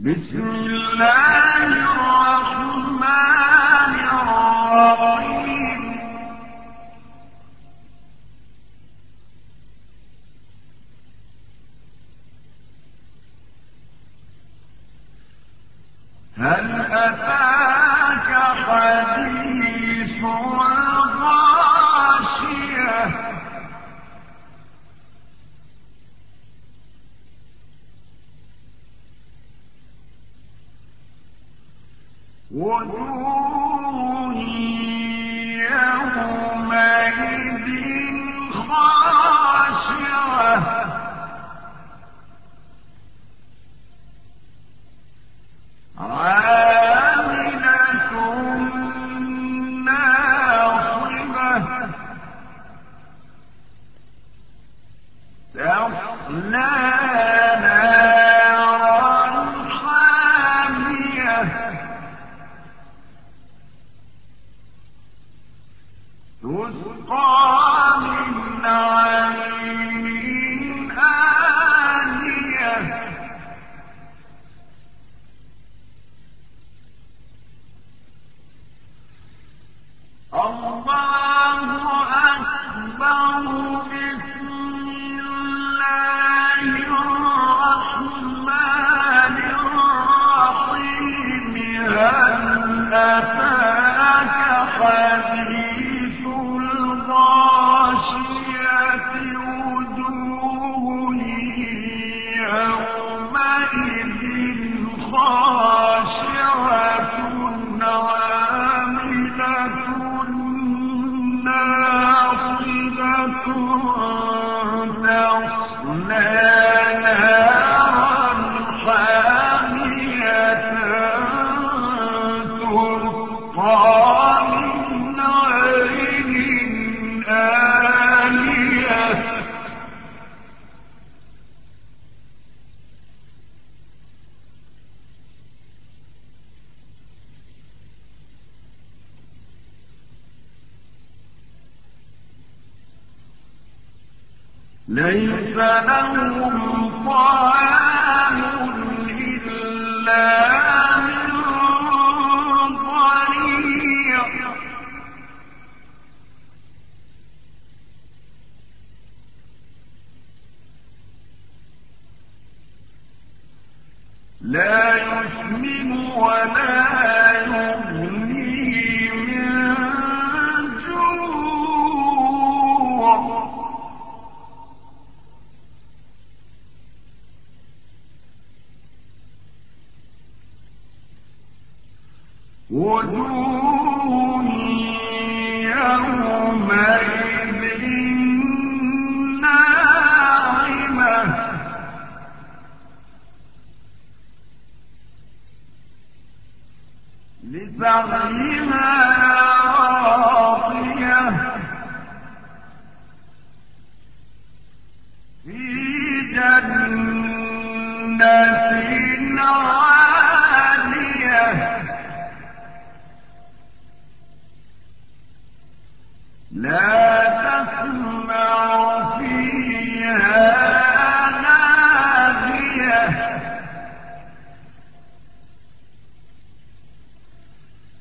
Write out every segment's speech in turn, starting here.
بسم الله الرحمن الرحيم. هل أتاك حديث تسقى من عين ليس لهم طعام إلا من ضريع. لا يسمن ولا وجوه يومئذ ناعمة في جنة عالية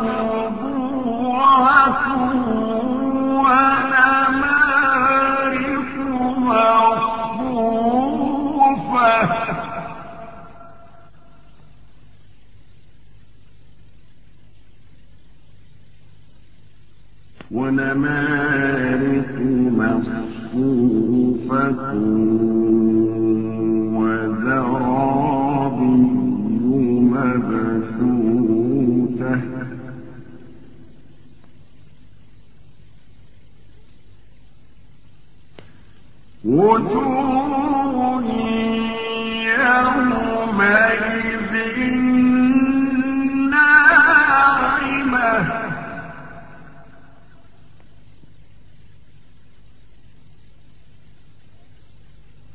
ووجوهكم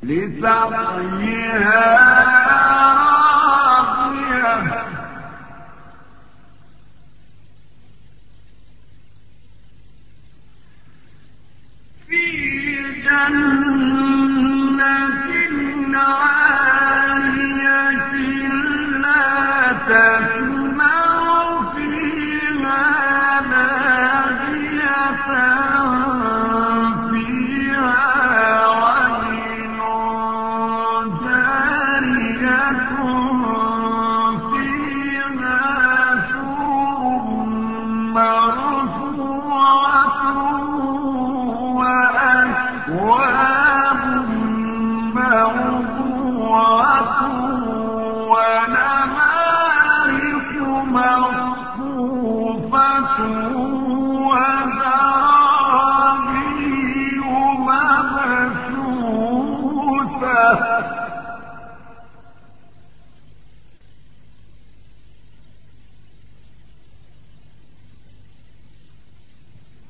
لسقيها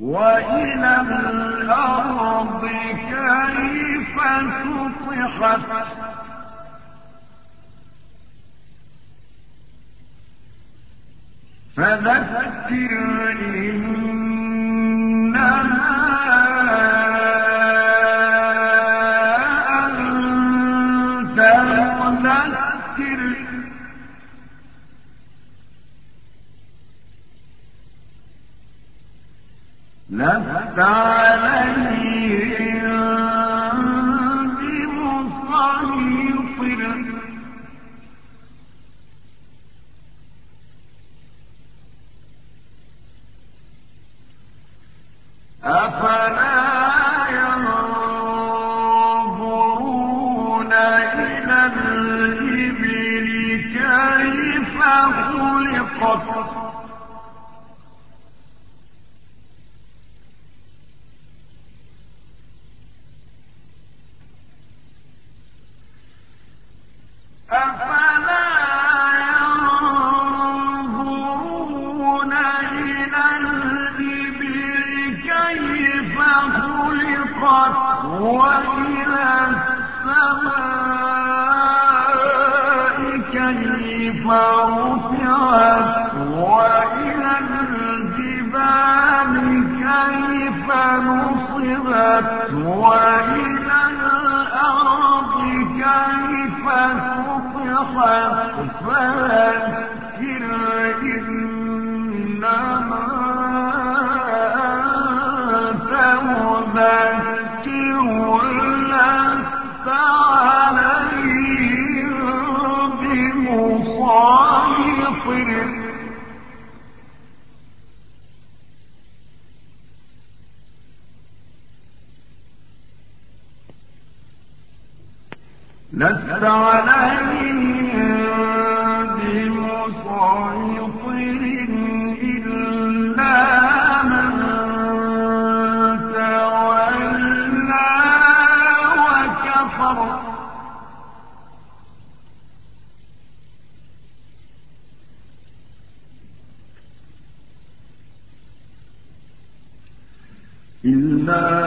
وإلى الأرض كيف سطحت؟ فذكر إنما لست عليهم بمسيطر أفلا لست عليهم صدق